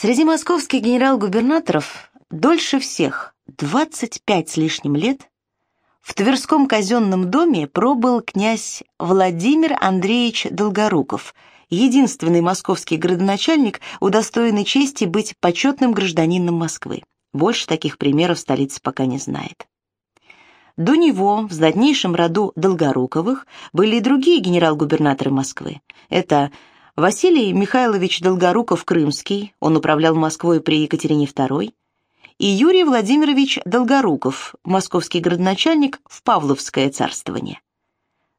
Среди московских генерал-губернаторов дольше всех, 25 с лишним лет, в Тверском казенном доме пробыл князь Владимир Андреевич Долгоруков, единственный московский градоначальник, удостоенный чести быть почетным гражданином Москвы. Больше таких примеров столица пока не знает. До него в знатнейшем роду Долгоруковых были и другие генерал-губернаторы Москвы. Это Василий Михайлович Долгоруков-Крымский, он управлял Москвой при Екатерине II, и Юрий Владимирович Долгоруков, московский градоначальник в Павловское царствование.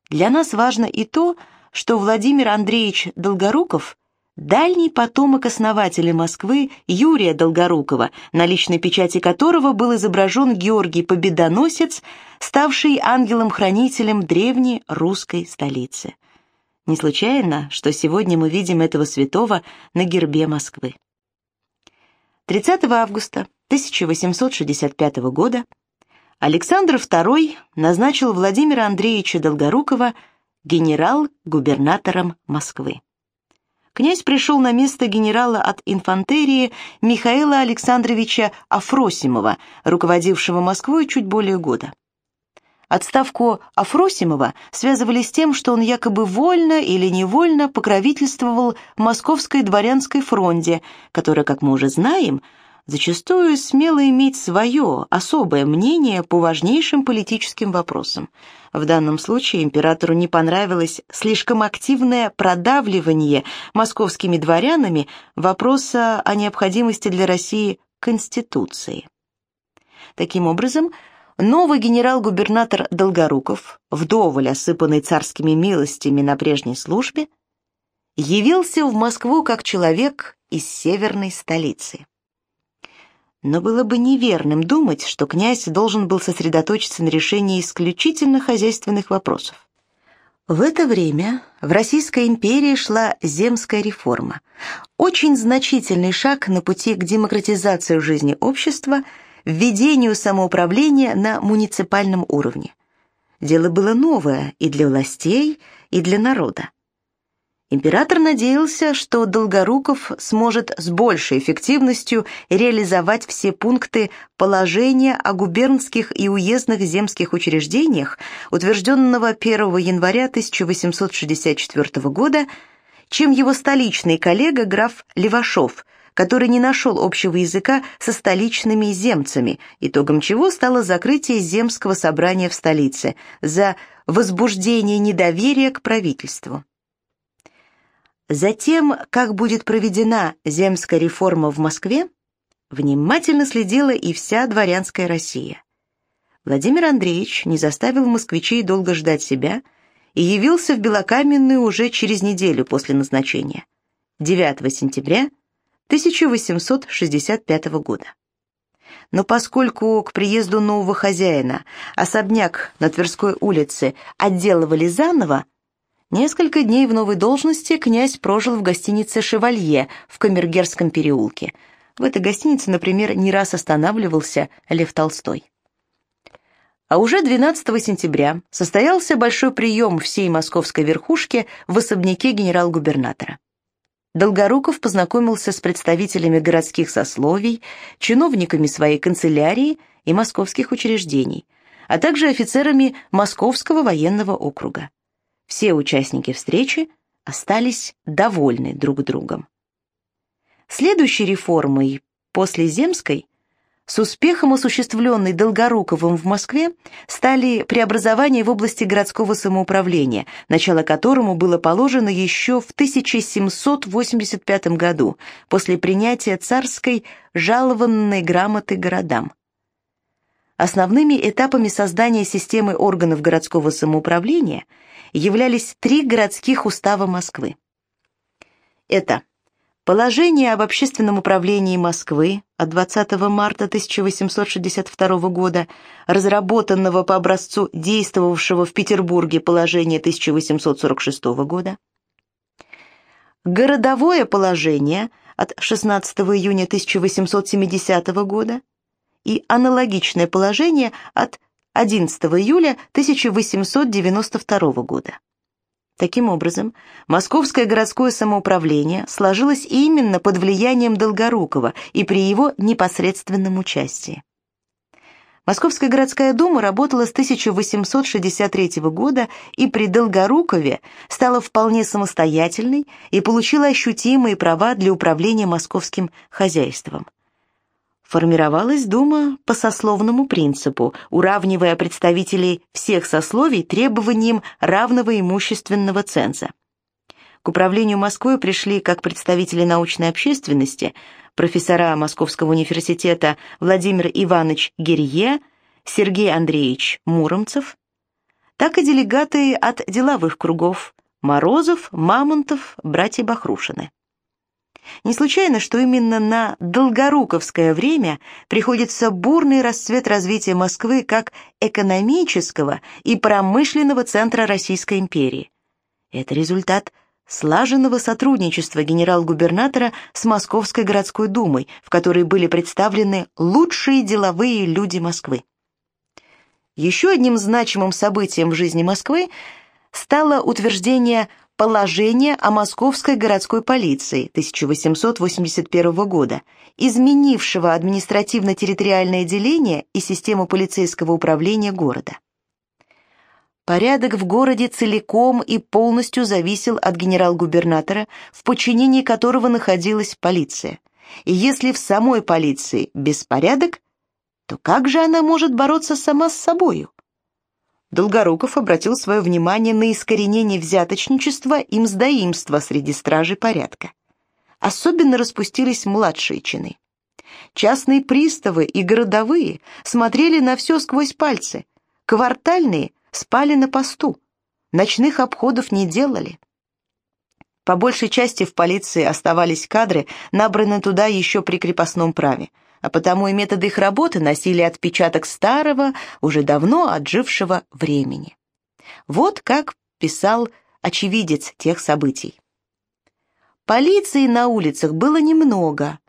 Для нас важно и то, что Владимир Андреевич Долгоруков – дальний потомок основателя Москвы Юрия Долгорукова, на личной печати которого был изображен Георгий Победоносец, ставший ангелом-хранителем древней русской столицы. Не случайно, что сегодня мы видим этого святого на гербе Москвы. 30 августа 1865 года Александр II назначил Владимира Андреевича Долгорукова генерал-губернатором Москвы. Князь пришел на место генерала от инфантерии Михаила Александровича Афросимова, руководившего Москвой чуть более года. Отставку Афросимова связывали с тем, что он якобы вольно или невольно покровительствовал Московской дворянской фронте, которая, как мы уже знаем, зачастую смело иметь свое особое мнение по важнейшим политическим вопросам. В данном случае императору не понравилось слишком активное продавливание московскими дворянами вопроса о необходимости для России Конституции. Таким образом, Новый генерал-губернатор Долгоруков, вдоволь осыпанный царскими милостями на прежней службе, явился в Москву как человек из северной столицы. Но было бы неверным думать, что князь должен был сосредоточиться на решении исключительно хозяйственных вопросов. В это время в Российской империи шла земская реформа, очень значительный шаг на пути к демократизации жизни общества – введению самоуправления на муниципальном уровне. Дело было новое и для властей, и для народа. Император надеялся, что Долгоруков сможет с большей эффективностью реализовать все пункты положения о губернских и уездных земских учреждениях, утвержденного 1 января 1864 года, чем его столичный коллега граф Левашов – который не нашел общего языка со столичными земцами, итогом чего стало закрытие земского собрания в столице за возбуждение недоверия к правительству. Затем, как будет проведена земская реформа в Москве, внимательно следила и вся дворянская Россия. Владимир Андреевич не заставил москвичей долго ждать себя и явился в Белокаменную уже через неделю после назначения, 9 сентября 1865 года. Но поскольку к приезду нового хозяина особняк на Тверской улице отделывали заново, несколько дней в новой должности князь прожил в гостинице «Шевалье» в Камергерском переулке. В этой гостинице, например, не раз останавливался Лев Толстой. А уже 12 сентября состоялся большой прием всей московской верхушки в особняке генерал-губернатора. Долгоруков познакомился с представителями городских сословий, чиновниками своей канцелярии и московских учреждений, а также офицерами Московского военного округа. Все участники встречи остались довольны друг другом. Следующей реформой после Земской с успехом осуществленной Долгоруковым в Москве стали преобразования в области городского самоуправления, начало которому было положено еще в 1785 году после принятия царской жалованной грамоты городам. Основными этапами создания системы органов городского самоуправления являлись три городских устава Москвы. Это Положение об общественном управлении Москвы от 20 марта 1862 года, разработанного по образцу действовавшего в Петербурге положения 1846 года. Городовое положение от 16 июня 1870 года и аналогичное положение от 11 июля 1892 года. Таким образом, московское городское самоуправление сложилось именно под влиянием Долгорукова и при его непосредственном участии. Московская городская дума работала с 1863 года и при Долгорукове стала вполне самостоятельной и получила ощутимые права для управления московским хозяйством. Формировалась дума по сословному принципу, уравнивая представителей всех сословий требованиям равного имущественного ценза. К управлению Москвой пришли как представители научной общественности – профессора Московского университета Владимир Иванович Герье, Сергей Андреевич Муромцев, так и делегаты от деловых кругов Морозов, Мамонтов, братья Бахрушины. Не случайно, что именно на долгоруковское время приходится бурный расцвет развития Москвы как экономического и промышленного центра Российской империи. Это результат слаженного сотрудничества генерал-губернатора с Московской городской думой, в которой были представлены лучшие деловые люди Москвы. Еще одним значимым событием в жизни Москвы стало утверждение положения о Московской городской полиции 1881 года, изменившего административно-территориальное деление и систему полицейского управления города. Порядок в городе целиком и полностью зависел от генерал-губернатора, в подчинении которого находилась полиция. И если в самой полиции беспорядок, то как же она может бороться сама с собою? Долгоруков обратил свое внимание на искоренение взяточничества и мздоимства среди стражей порядка. Особенно распустились младшие чины. Частные приставы и городовые смотрели на все сквозь пальцы, квартальные спали на посту, ночных обходов не делали. По большей части в полиции оставались кадры, набранные туда еще при крепостном праве, а потому и методы их работы носили отпечаток старого, уже давно отжившего времени. Вот как писал очевидец тех событий. Полиции на улицах было немного.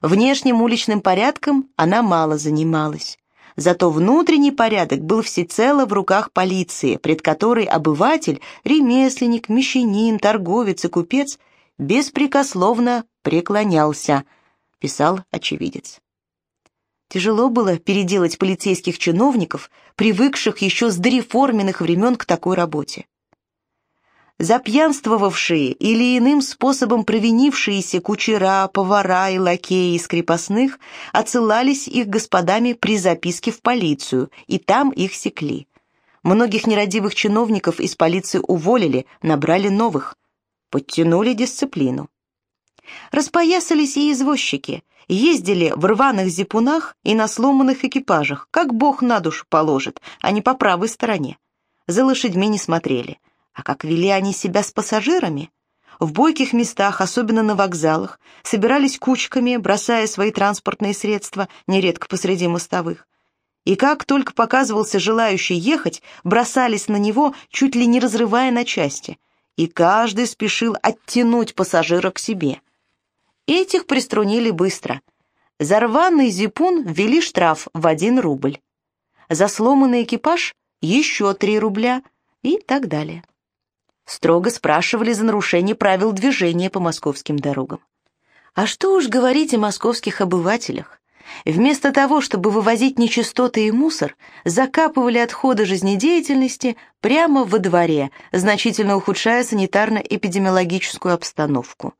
Внешним уличным порядком она мало занималась. Зато внутренний порядок был всецело в руках полиции, пред которой обыватель, ремесленник, мещанин, торговец и купец беспрекословно преклонялся, писал очевидец. Тяжело было переделать полицейских чиновников, привыкших еще с дореформенных времен к такой работе запьянствовавшие или иным способом провинившиеся кучера, повара и лакеи из крепостных отсылались их господами при записке в полицию, и там их секли. Многих нерадивых чиновников из полиции уволили, набрали новых, подтянули дисциплину. Распоясались и извозчики, ездили в рваных зипунах и на сломанных экипажах, как бог на душу положит, а не по правой стороне. За лошадьми не смотрели – а как вели они себя с пассажирами? В бойких местах, особенно на вокзалах, собирались кучками, бросая свои транспортные средства, нередко посреди мостовых. И как только показывался желающий ехать, бросались на него, чуть ли не разрывая на части. И каждый спешил оттянуть пассажира к себе. Этих приструнили быстро. За рваный зипун ввели штраф в один рубль. За сломанный экипаж еще три рубля и так далее строго спрашивали за нарушение правил движения по московским дорогам. А что уж говорить о московских обывателях. Вместо того, чтобы вывозить нечистоты и мусор, закапывали отходы жизнедеятельности прямо во дворе, значительно ухудшая санитарно-эпидемиологическую обстановку.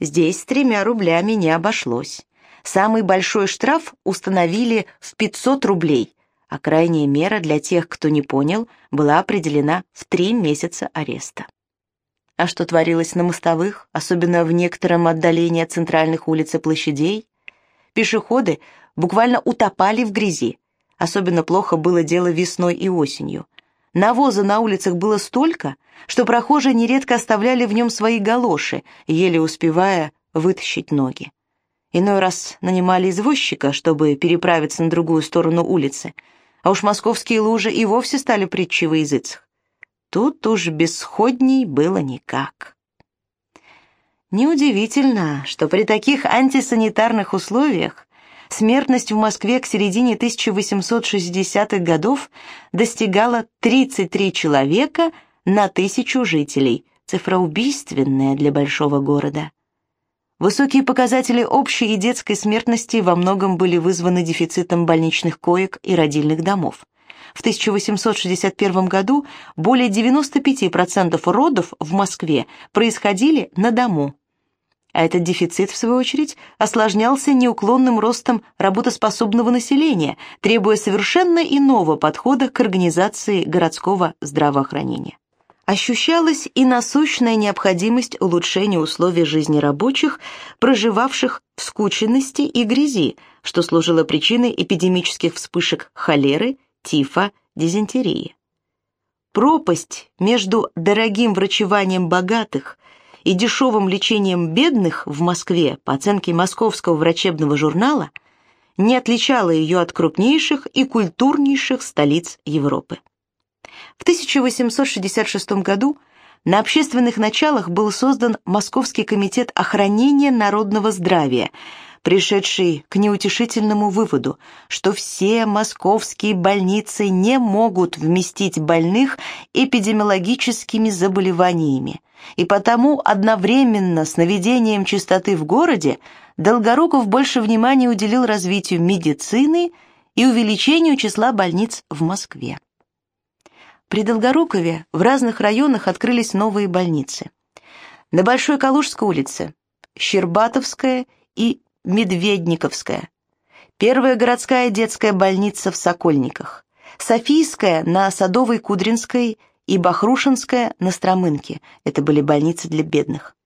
Здесь с тремя рублями не обошлось. Самый большой штраф установили в 500 рублей, а крайняя мера для тех, кто не понял, была определена в три месяца ареста. А что творилось на мостовых, особенно в некотором отдалении от центральных улиц и площадей? Пешеходы буквально утопали в грязи. Особенно плохо было дело весной и осенью. Навоза на улицах было столько, что прохожие нередко оставляли в нем свои галоши, еле успевая вытащить ноги. Иной раз нанимали извозчика, чтобы переправиться на другую сторону улицы, а уж московские лужи и вовсе стали притчи во языцах. Тут уж бесходней было никак. Неудивительно, что при таких антисанитарных условиях смертность в Москве к середине 1860-х годов достигала 33 человека на тысячу жителей, цифра убийственная для большого города. Высокие показатели общей и детской смертности во многом были вызваны дефицитом больничных коек и родильных домов. В 1861 году более 95% родов в Москве происходили на дому. А этот дефицит, в свою очередь, осложнялся неуклонным ростом работоспособного населения, требуя совершенно иного подхода к организации городского здравоохранения ощущалась и насущная необходимость улучшения условий жизни рабочих, проживавших в скученности и грязи, что служило причиной эпидемических вспышек холеры, тифа, дизентерии. Пропасть между дорогим врачеванием богатых и дешевым лечением бедных в Москве, по оценке Московского врачебного журнала, не отличала ее от крупнейших и культурнейших столиц Европы. В 1866 году на общественных началах был создан Московский комитет охранения народного здравия, пришедший к неутешительному выводу, что все московские больницы не могут вместить больных эпидемиологическими заболеваниями, и потому одновременно с наведением чистоты в городе Долгоруков больше внимания уделил развитию медицины и увеличению числа больниц в Москве. При Долгорукове в разных районах открылись новые больницы. На Большой Калужской улице Щербатовская и Медведниковская. Первая городская детская больница в Сокольниках. Софийская на Садовой Кудринской и Бахрушинская на Стромынке. Это были больницы для бедных.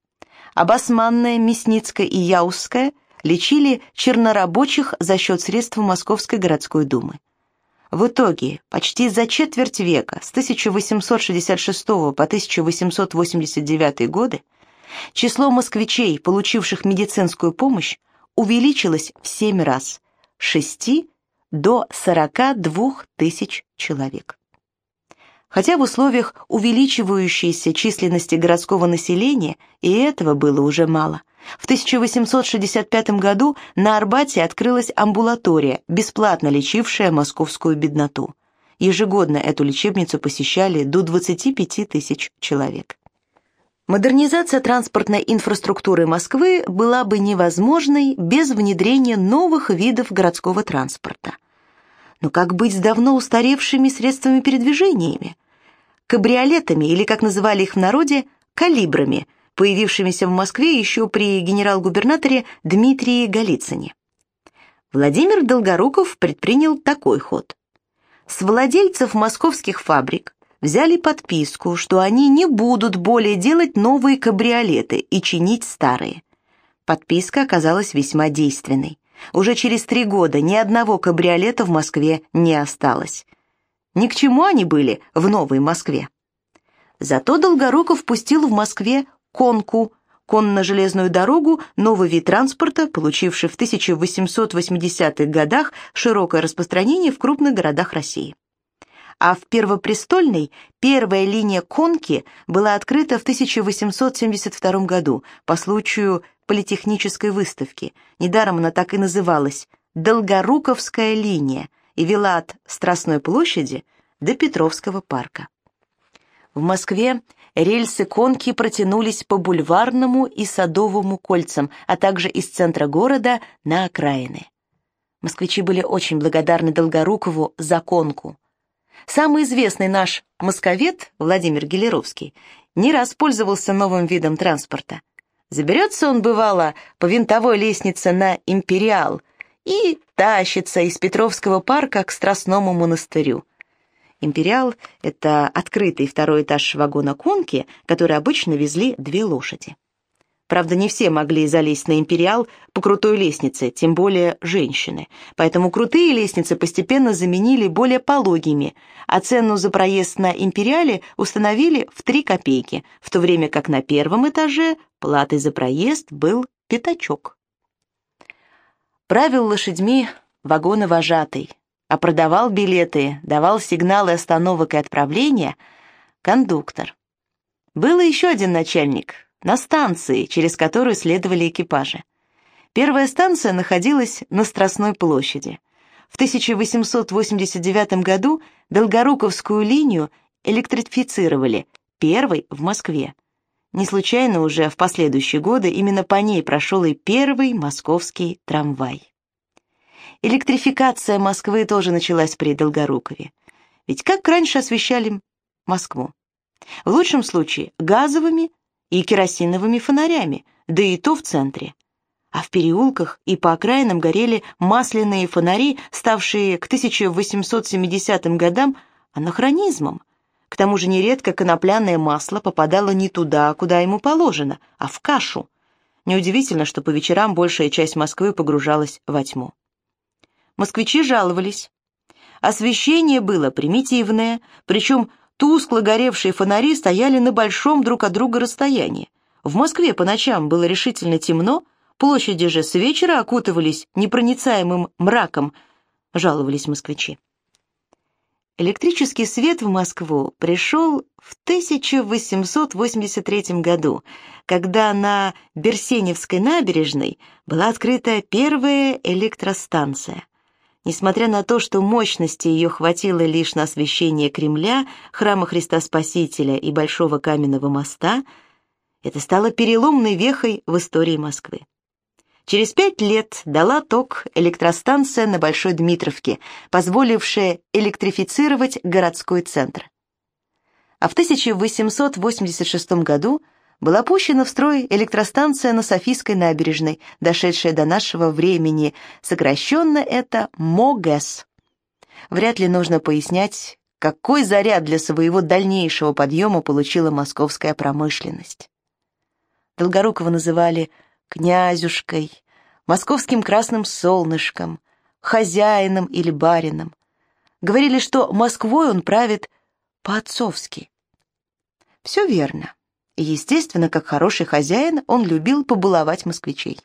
А Басманная, Мясницкая и Яузская лечили чернорабочих за счет средств Московской городской думы. В итоге, почти за четверть века, с 1866 по 1889 годы, число москвичей, получивших медицинскую помощь, увеличилось в семь раз, с 6 до 42 тысяч человек. Хотя в условиях увеличивающейся численности городского населения и этого было уже мало – в 1865 году на Арбате открылась амбулатория, бесплатно лечившая московскую бедноту. Ежегодно эту лечебницу посещали до 25 тысяч человек. Модернизация транспортной инфраструктуры Москвы была бы невозможной без внедрения новых видов городского транспорта. Но как быть с давно устаревшими средствами передвижениями? Кабриолетами, или, как называли их в народе, калибрами – появившимися в Москве еще при генерал-губернаторе Дмитрии Голицыне. Владимир Долгоруков предпринял такой ход. С владельцев московских фабрик взяли подписку, что они не будут более делать новые кабриолеты и чинить старые. Подписка оказалась весьма действенной. Уже через три года ни одного кабриолета в Москве не осталось. Ни к чему они были в Новой Москве. Зато Долгоруков пустил в Москве конку, конно-железную дорогу, новый вид транспорта, получивший в 1880-х годах широкое распространение в крупных городах России. А в Первопрестольной первая линия конки была открыта в 1872 году по случаю политехнической выставки. Недаром она так и называлась «Долгоруковская линия» и вела от Страстной площади до Петровского парка. В Москве рельсы конки протянулись по бульварному и садовому кольцам, а также из центра города на окраины. Москвичи были очень благодарны Долгорукову за конку. Самый известный наш московед, Владимир Гелеровский, не раз пользовался новым видом транспорта. Заберется он, бывало, по винтовой лестнице на «Империал» и тащится из Петровского парка к Страстному монастырю. «Империал» — это открытый второй этаж вагона конки, который обычно везли две лошади. Правда, не все могли залезть на «Империал» по крутой лестнице, тем более женщины. Поэтому крутые лестницы постепенно заменили более пологими, а цену за проезд на «Империале» установили в 3 копейки, в то время как на первом этаже платой за проезд был пятачок. Правил лошадьми вагоновожатый, а продавал билеты, давал сигналы остановок и отправления кондуктор. Был еще один начальник на станции, через которую следовали экипажи. Первая станция находилась на Страстной площади. В 1889 году Долгоруковскую линию электрифицировали, первой в Москве. Не случайно уже в последующие годы именно по ней прошел и первый московский трамвай. Электрификация Москвы тоже началась при Долгорукове. Ведь как раньше освещали Москву? В лучшем случае газовыми и керосиновыми фонарями, да и то в центре. А в переулках и по окраинам горели масляные фонари, ставшие к 1870 годам анахронизмом. К тому же нередко конопляное масло попадало не туда, куда ему положено, а в кашу. Неудивительно, что по вечерам большая часть Москвы погружалась во тьму. Москвичи жаловались. Освещение было примитивное, причем тускло горевшие фонари стояли на большом друг от друга расстоянии. В Москве по ночам было решительно темно, площади же с вечера окутывались непроницаемым мраком, жаловались москвичи. Электрический свет в Москву пришел в 1883 году, когда на Берсеневской набережной была открыта первая электростанция. Несмотря на то, что мощности ее хватило лишь на освещение Кремля, храма Христа Спасителя и Большого каменного моста, это стало переломной вехой в истории Москвы. Через пять лет дала ток электростанция на Большой Дмитровке, позволившая электрифицировать городской центр. А в 1886 году была пущена в строй электростанция на Софийской набережной, дошедшая до нашего времени. Сокращенно это МОГЭС. Вряд ли нужно пояснять, какой заряд для своего дальнейшего подъема получила московская промышленность. Долгорукова называли «князюшкой», «московским красным солнышком», «хозяином» или «барином». Говорили, что Москвой он правит по-отцовски. Все верно. Естественно, как хороший хозяин, он любил побаловать москвичей.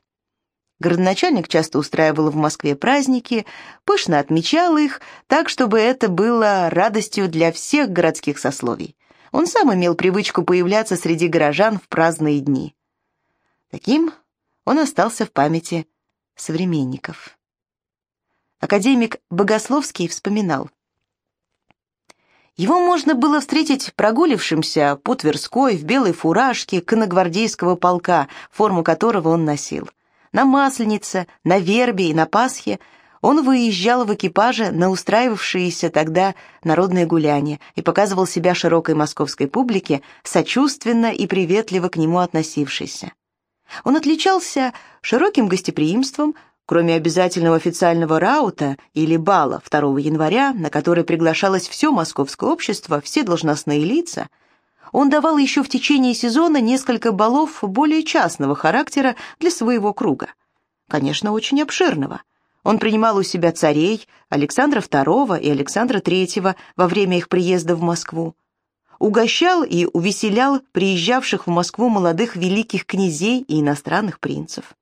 Городоначальник часто устраивал в Москве праздники, пышно отмечал их, так, чтобы это было радостью для всех городских сословий. Он сам имел привычку появляться среди горожан в праздные дни. Таким он остался в памяти современников. Академик Богословский вспоминал. Его можно было встретить прогулившимся по Тверской в белой фуражке конногвардейского полка, форму которого он носил. На Масленице, на Вербе и на Пасхе он выезжал в экипаже на устраивавшиеся тогда народные гуляния и показывал себя широкой московской публике, сочувственно и приветливо к нему относившейся. Он отличался широким гостеприимством, Кроме обязательного официального раута или бала 2 января, на который приглашалось все московское общество, все должностные лица, он давал еще в течение сезона несколько балов более частного характера для своего круга. Конечно, очень обширного. Он принимал у себя царей Александра II и Александра III во время их приезда в Москву. Угощал и увеселял приезжавших в Москву молодых великих князей и иностранных принцев.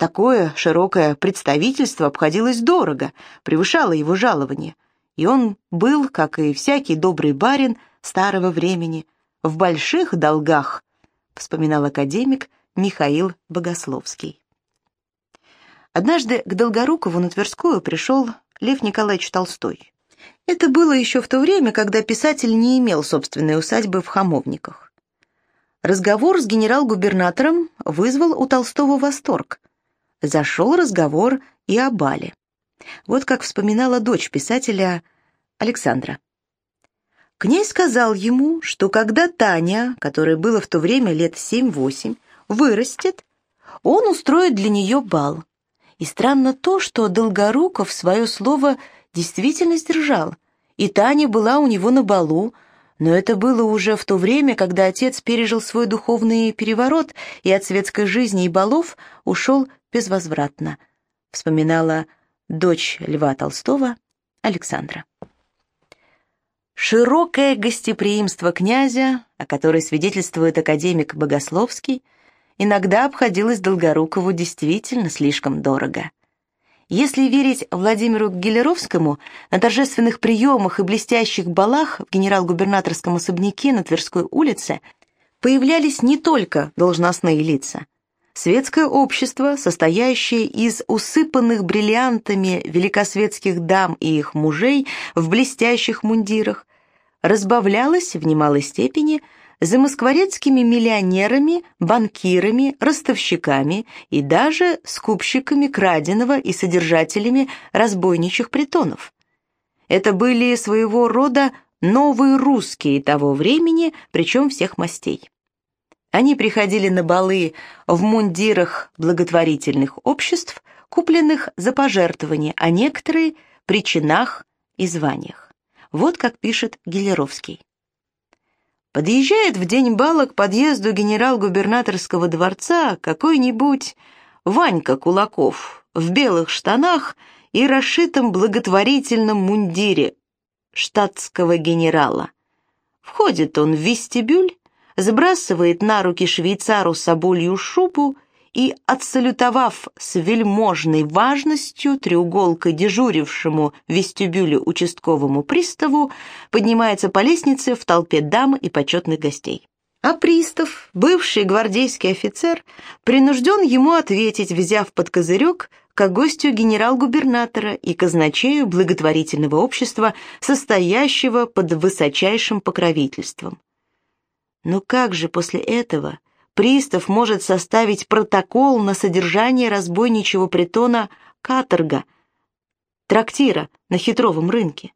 Такое широкое представительство обходилось дорого, превышало его жалование, и он был, как и всякий добрый барин старого времени, в больших долгах, вспоминал академик Михаил Богословский. Однажды к Долгорукову на Тверскую пришел Лев Николаевич Толстой. Это было еще в то время, когда писатель не имел собственной усадьбы в Хамовниках. Разговор с генерал-губернатором вызвал у Толстого восторг зашел разговор и о бале. Вот как вспоминала дочь писателя Александра. Князь сказал ему, что когда Таня, которой было в то время лет семь-восемь, вырастет, он устроит для нее бал. И странно то, что Долгоруков свое слово действительно сдержал, и Таня была у него на балу, но это было уже в то время, когда отец пережил свой духовный переворот и от светской жизни и балов ушел безвозвратно, вспоминала дочь Льва Толстого Александра. Широкое гостеприимство князя, о которой свидетельствует академик Богословский, иногда обходилось Долгорукову действительно слишком дорого. Если верить Владимиру Гелеровскому, на торжественных приемах и блестящих балах в генерал-губернаторском особняке на Тверской улице появлялись не только должностные лица – Светское общество, состоящее из усыпанных бриллиантами великосветских дам и их мужей в блестящих мундирах, разбавлялась в немалой степени замоскворецкими миллионерами, банкирами, ростовщиками и даже скупщиками краденого и содержателями разбойничьих притонов. Это были своего рода новые русские того времени, причем всех мастей. Они приходили на балы в мундирах благотворительных обществ, купленных за пожертвования, а некоторые – при чинах и званиях. Вот как пишет Гелеровский. Подъезжает в день бала к подъезду генерал-губернаторского дворца какой-нибудь Ванька Кулаков в белых штанах и расшитом благотворительном мундире штатского генерала. Входит он в вестибюль, сбрасывает на руки швейцару соболью шубу и, отсалютовав с вельможной важностью треуголкой дежурившему в вестибюле участковому приставу, поднимается по лестнице в толпе дам и почетных гостей. А пристав, бывший гвардейский офицер, принужден ему ответить, взяв под козырек, как гостю генерал-губернатора и казначею благотворительного общества, состоящего под высочайшим покровительством. Но как же после этого пристав может составить протокол на содержание разбойничего притона «Каторга», трактира на хитровом рынке?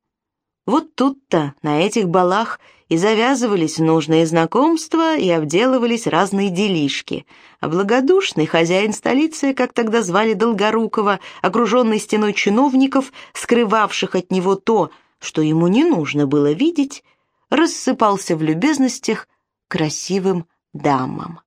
Вот тут-то, на этих балах, и завязывались нужные знакомства и обделывались разные делишки. А благодушный хозяин столицы, как тогда звали Долгорукова, окруженный стеной чиновников, скрывавших от него то, что ему не нужно было видеть, рассыпался в любезностях красивым дамам.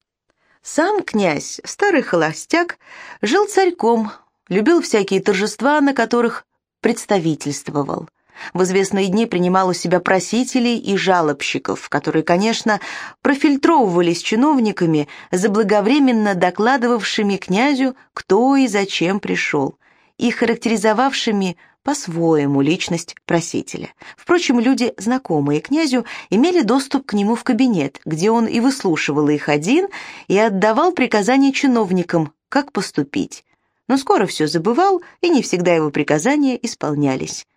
Сам князь, старый холостяк, жил царьком, любил всякие торжества, на которых представительствовал. В известные дни принимал у себя просителей и жалобщиков, которые, конечно, профильтровывались чиновниками, заблаговременно докладывавшими князю, кто и зачем пришел, и характеризовавшими по-своему личность просителя. Впрочем, люди, знакомые князю, имели доступ к нему в кабинет, где он и выслушивал их один, и отдавал приказания чиновникам, как поступить. Но скоро все забывал, и не всегда его приказания исполнялись.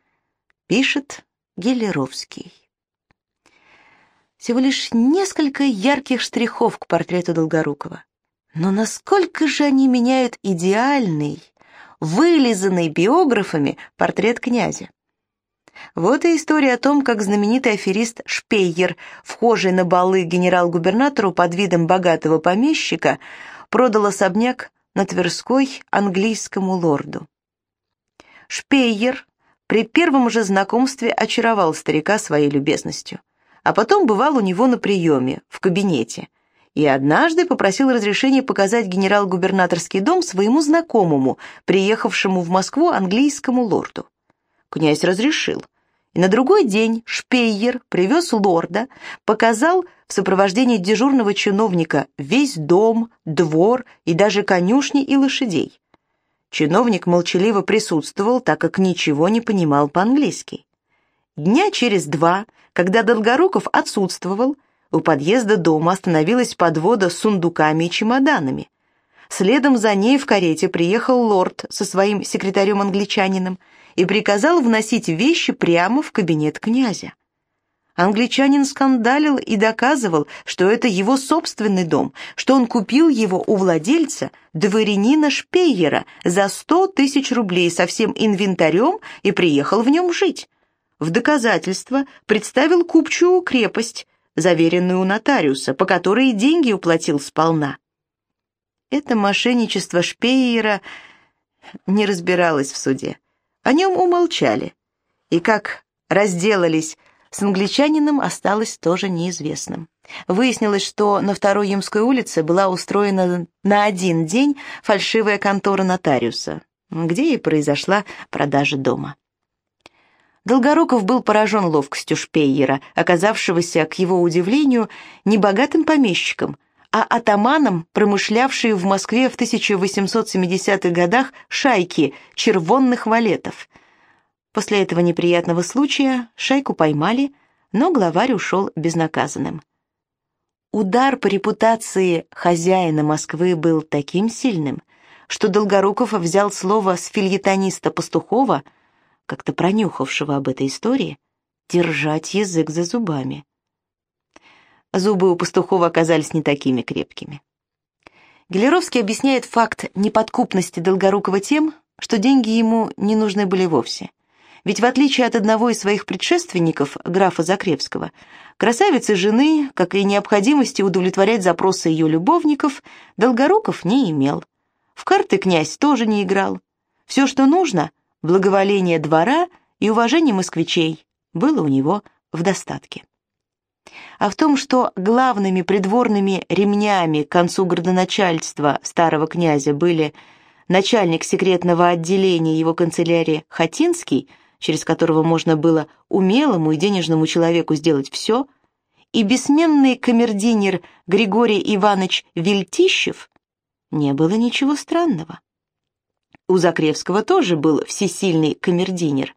Пишет Гелеровский. Всего лишь несколько ярких штрихов к портрету Долгорукова. Но насколько же они меняют идеальный, вылизанный биографами портрет князя. Вот и история о том, как знаменитый аферист Шпейер, вхожий на балы генерал-губернатору под видом богатого помещика, продал особняк на Тверской английскому лорду. Шпейер при первом же знакомстве очаровал старика своей любезностью, а потом бывал у него на приеме, в кабинете – и однажды попросил разрешения показать генерал-губернаторский дом своему знакомому, приехавшему в Москву английскому лорду. Князь разрешил. И на другой день Шпейер привез лорда, показал в сопровождении дежурного чиновника весь дом, двор и даже конюшни и лошадей. Чиновник молчаливо присутствовал, так как ничего не понимал по-английски. Дня через два, когда Долгоруков отсутствовал, у подъезда дома остановилась подвода с сундуками и чемоданами. Следом за ней в карете приехал лорд со своим секретарем-англичанином и приказал вносить вещи прямо в кабинет князя. Англичанин скандалил и доказывал, что это его собственный дом, что он купил его у владельца, дворянина Шпейера, за сто тысяч рублей со всем инвентарем и приехал в нем жить. В доказательство представил купчую крепость, заверенную у нотариуса, по которой деньги уплатил сполна. Это мошенничество Шпейера не разбиралось в суде. О нем умолчали. И как разделались с англичанином, осталось тоже неизвестным. Выяснилось, что на Второй Ямской улице была устроена на один день фальшивая контора нотариуса, где и произошла продажа дома. Долгоруков был поражен ловкостью Шпейера, оказавшегося, к его удивлению, не богатым помещиком, а атаманом, промышлявшей в Москве в 1870-х годах шайки червонных валетов. После этого неприятного случая шайку поймали, но главарь ушел безнаказанным. Удар по репутации хозяина Москвы был таким сильным, что Долгоруков взял слово с фильетониста Пастухова – как-то пронюхавшего об этой истории, держать язык за зубами. Зубы у Пастухова оказались не такими крепкими. Гелеровский объясняет факт неподкупности Долгорукова тем, что деньги ему не нужны были вовсе. Ведь в отличие от одного из своих предшественников, графа Закревского, красавицы жены, как и необходимости удовлетворять запросы ее любовников, Долгоруков не имел. В карты князь тоже не играл. Все, что нужно, благоволение двора и уважение москвичей, было у него в достатке. А в том, что главными придворными ремнями к концу градоначальства старого князя были начальник секретного отделения его канцелярии Хатинский, через которого можно было умелому и денежному человеку сделать все, и бессменный камердинер Григорий Иванович Вельтищев, не было ничего странного. У Закревского тоже был всесильный камердинер,